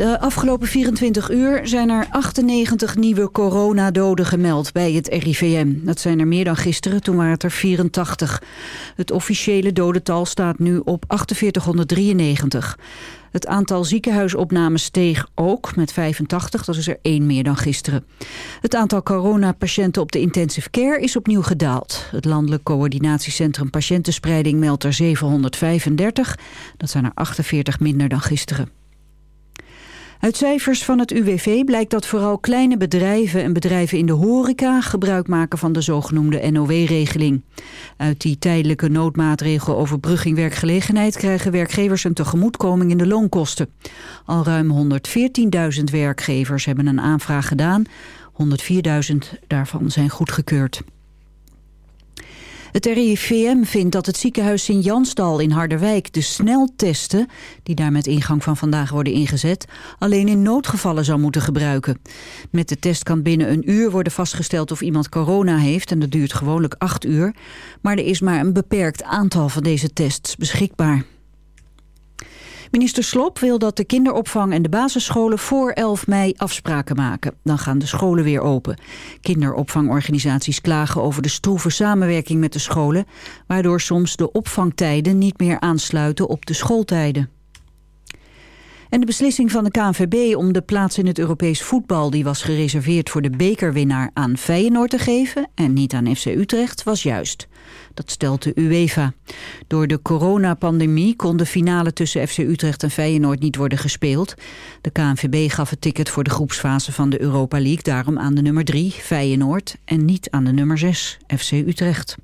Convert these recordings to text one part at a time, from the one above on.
De afgelopen 24 uur zijn er 98 nieuwe coronadoden gemeld bij het RIVM. Dat zijn er meer dan gisteren, toen waren het er 84. Het officiële dodental staat nu op 4893. Het aantal ziekenhuisopnames steeg ook met 85, dat is er één meer dan gisteren. Het aantal coronapatiënten op de intensive care is opnieuw gedaald. Het Landelijk Coördinatiecentrum Patiëntenspreiding meldt er 735, dat zijn er 48 minder dan gisteren. Uit cijfers van het UWV blijkt dat vooral kleine bedrijven en bedrijven in de horeca gebruik maken van de zogenoemde NOW-regeling. Uit die tijdelijke noodmaatregel overbrugging werkgelegenheid krijgen werkgevers een tegemoetkoming in de loonkosten. Al ruim 114.000 werkgevers hebben een aanvraag gedaan. 104.000 daarvan zijn goedgekeurd. Het RIVM vindt dat het ziekenhuis Sint-Jansdal in Harderwijk de sneltesten, die daar met ingang van vandaag worden ingezet, alleen in noodgevallen zou moeten gebruiken. Met de test kan binnen een uur worden vastgesteld of iemand corona heeft en dat duurt gewoonlijk acht uur. Maar er is maar een beperkt aantal van deze tests beschikbaar. Minister Slop wil dat de kinderopvang en de basisscholen voor 11 mei afspraken maken. Dan gaan de scholen weer open. Kinderopvangorganisaties klagen over de stroeve samenwerking met de scholen... waardoor soms de opvangtijden niet meer aansluiten op de schooltijden. En de beslissing van de KNVB om de plaats in het Europees voetbal... die was gereserveerd voor de bekerwinnaar aan Feyenoord te geven... en niet aan FC Utrecht, was juist. Dat stelt de UEFA. Door de coronapandemie kon de finale tussen FC Utrecht en Feyenoord niet worden gespeeld. De KNVB gaf het ticket voor de groepsfase van de Europa League... daarom aan de nummer 3, Feyenoord, en niet aan de nummer 6, FC Utrecht.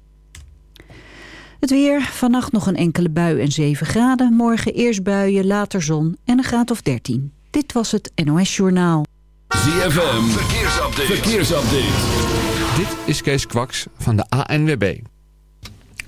Het weer, vannacht nog een enkele bui en 7 graden. Morgen eerst buien, later zon en een graad of 13. Dit was het NOS Journaal. ZFM, verkeersupdate. verkeersupdate. Dit is Kees Kwaks van de ANWB.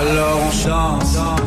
Alors on chante.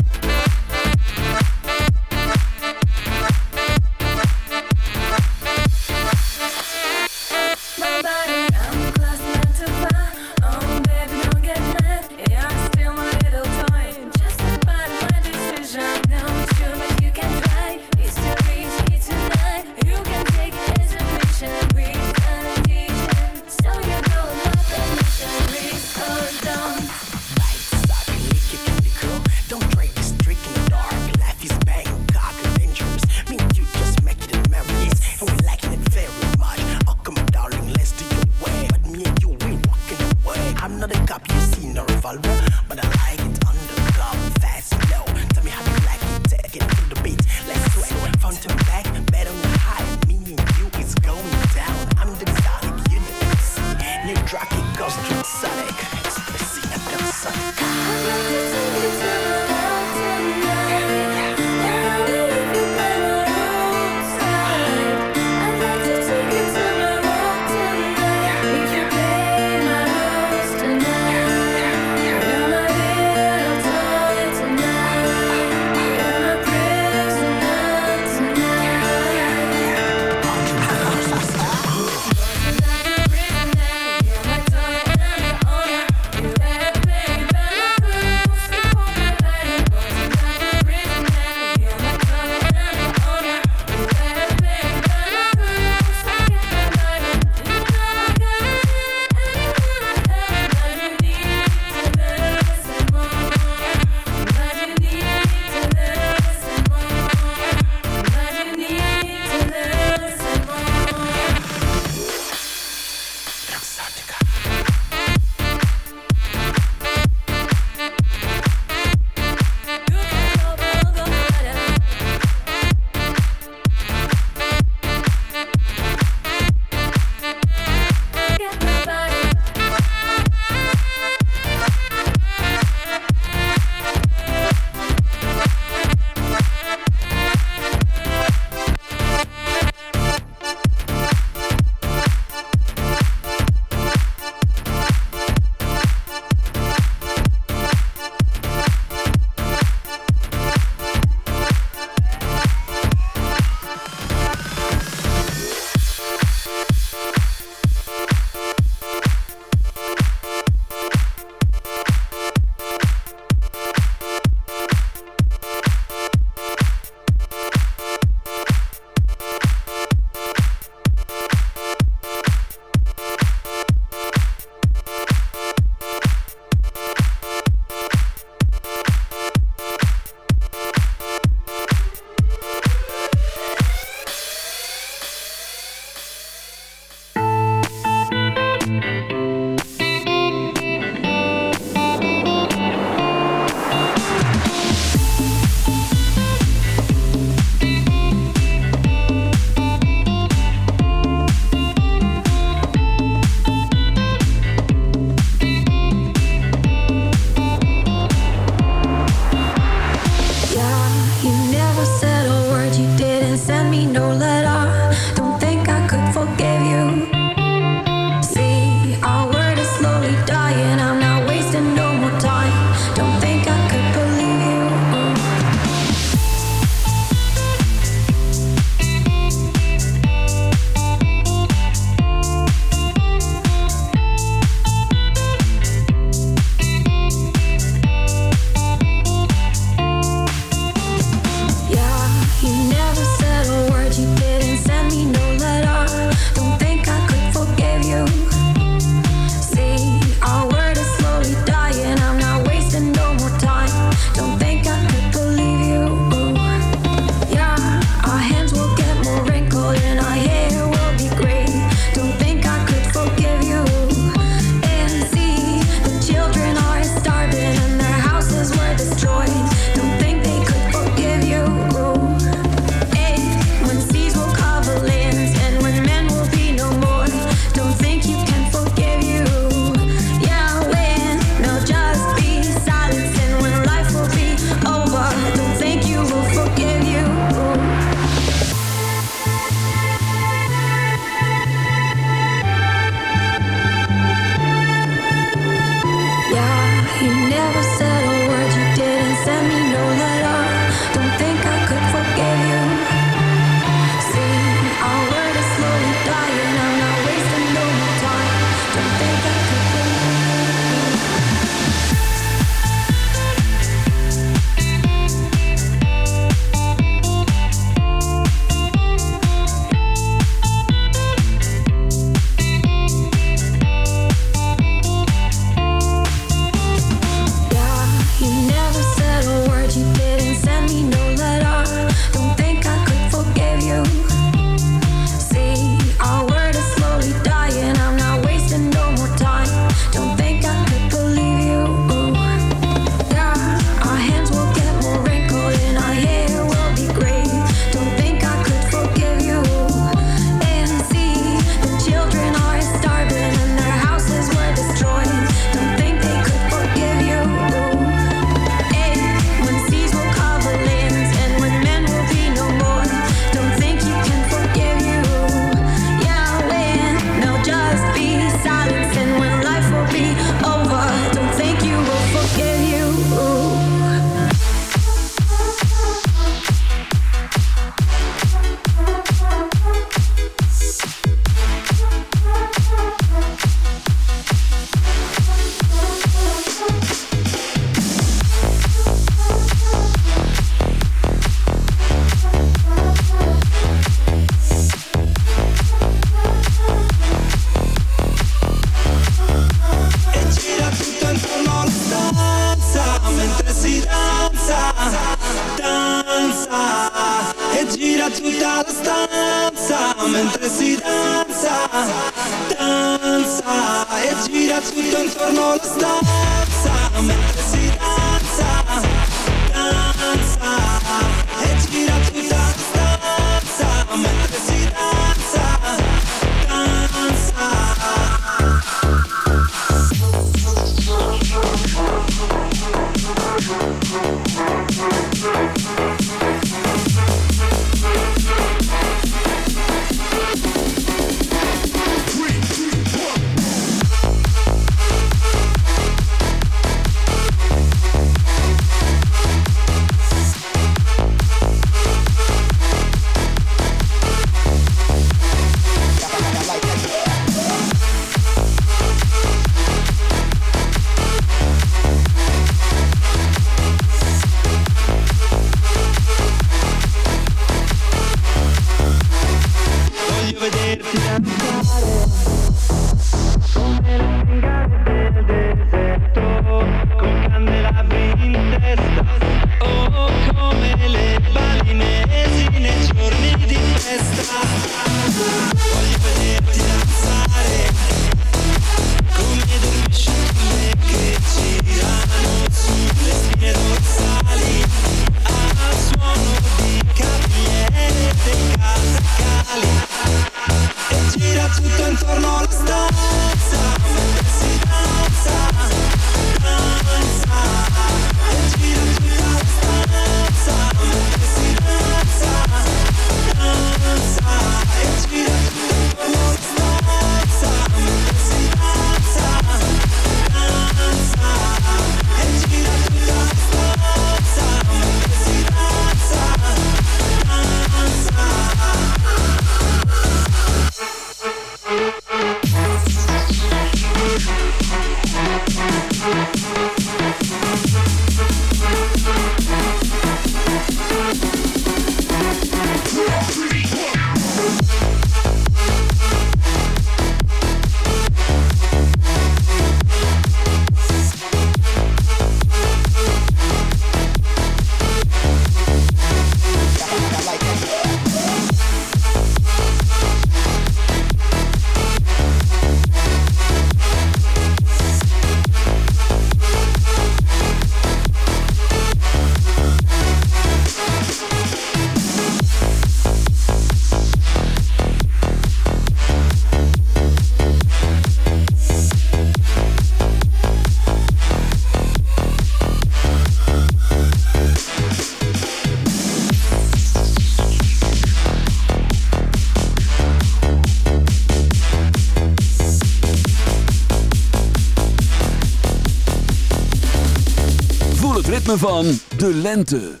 Van de lente.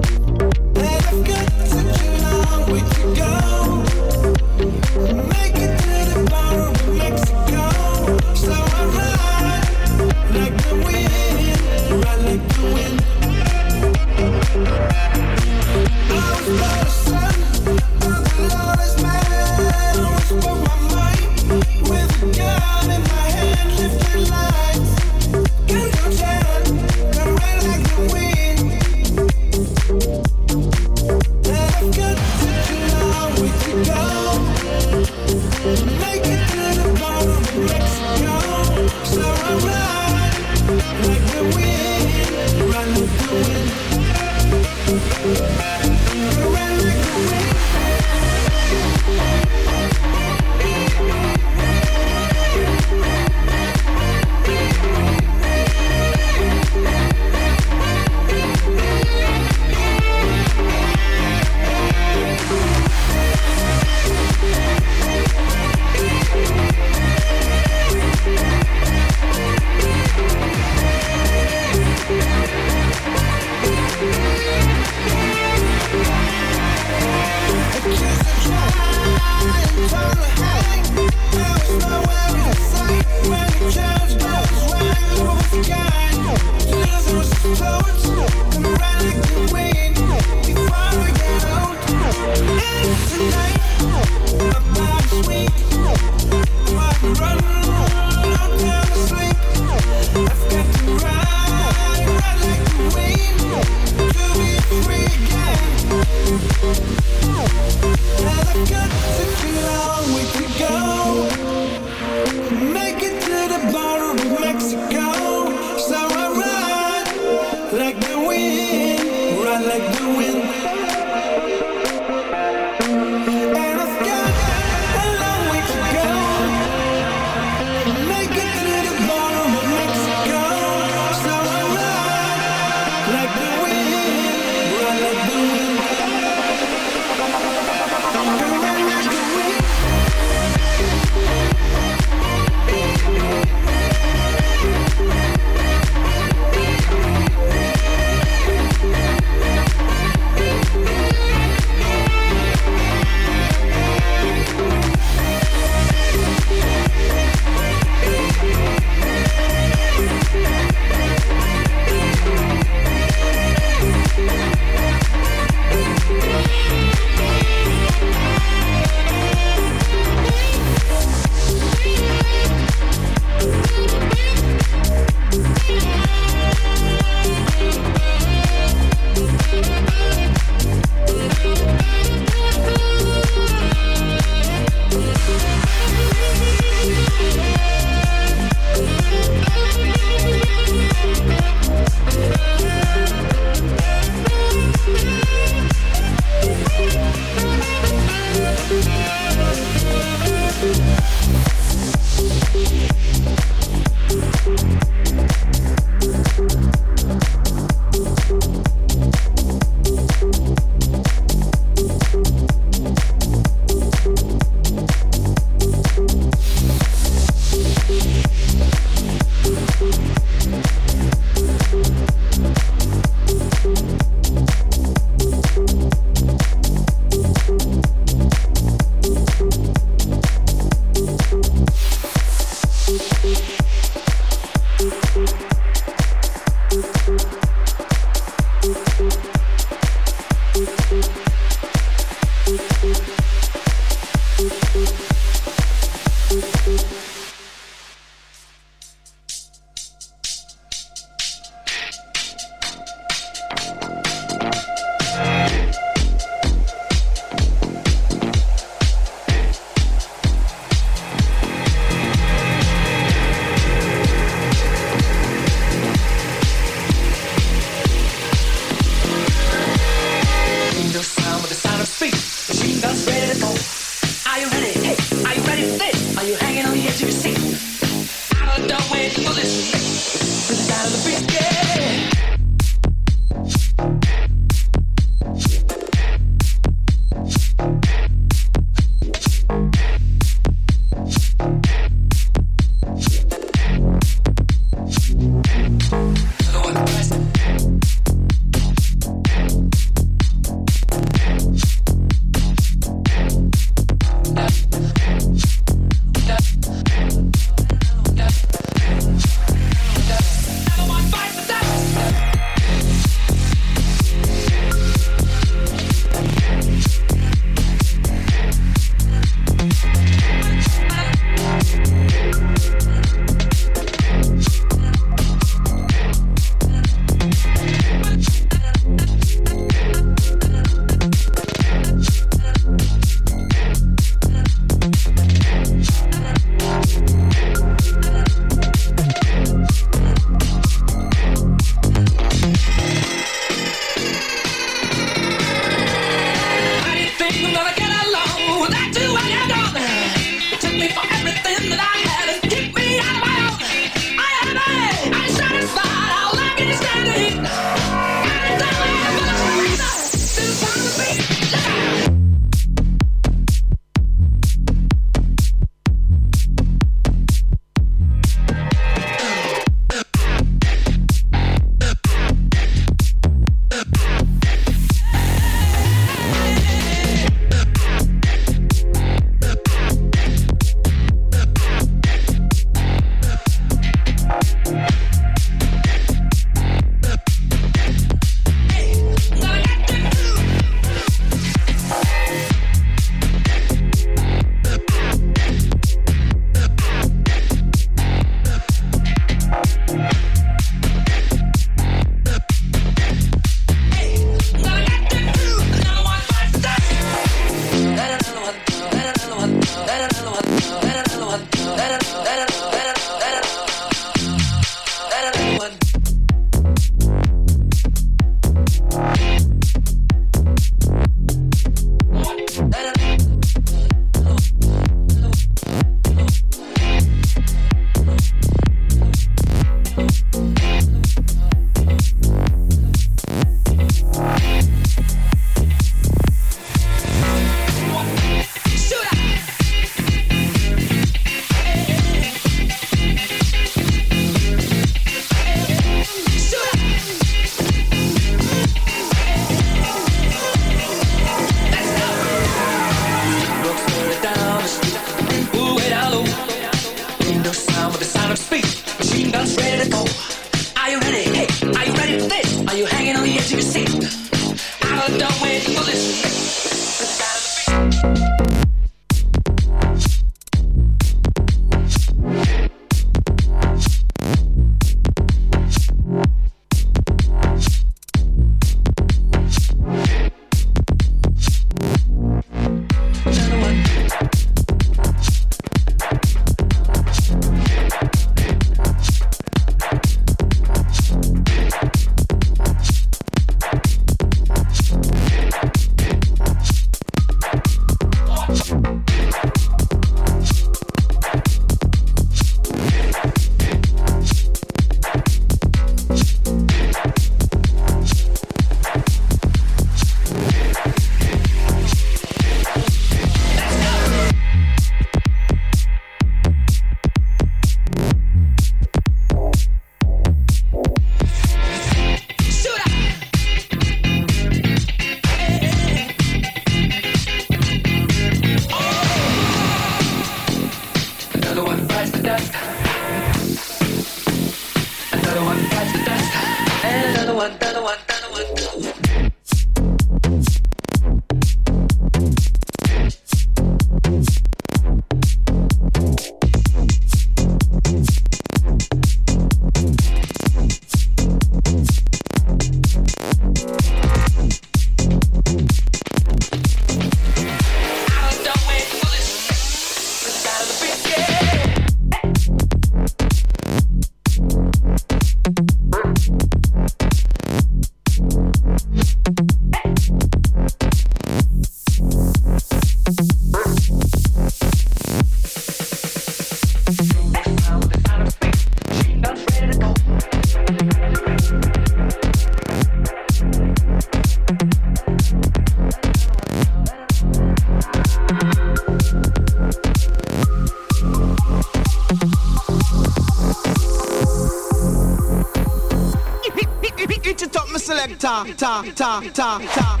Ta, ta, ta, ta, ta.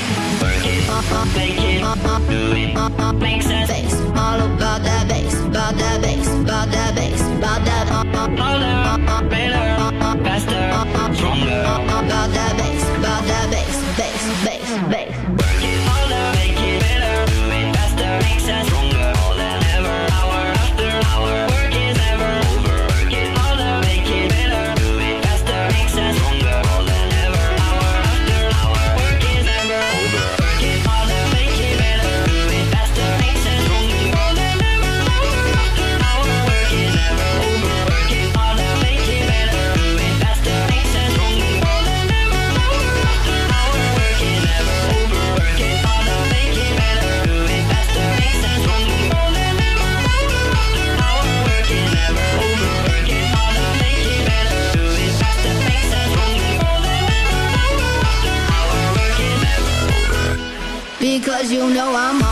make it, do it, make sense. Bass, bass, bass, bass, bass, bass, bass. Cause you know I'm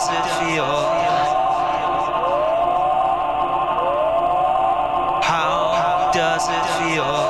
does it feel? How does it feel?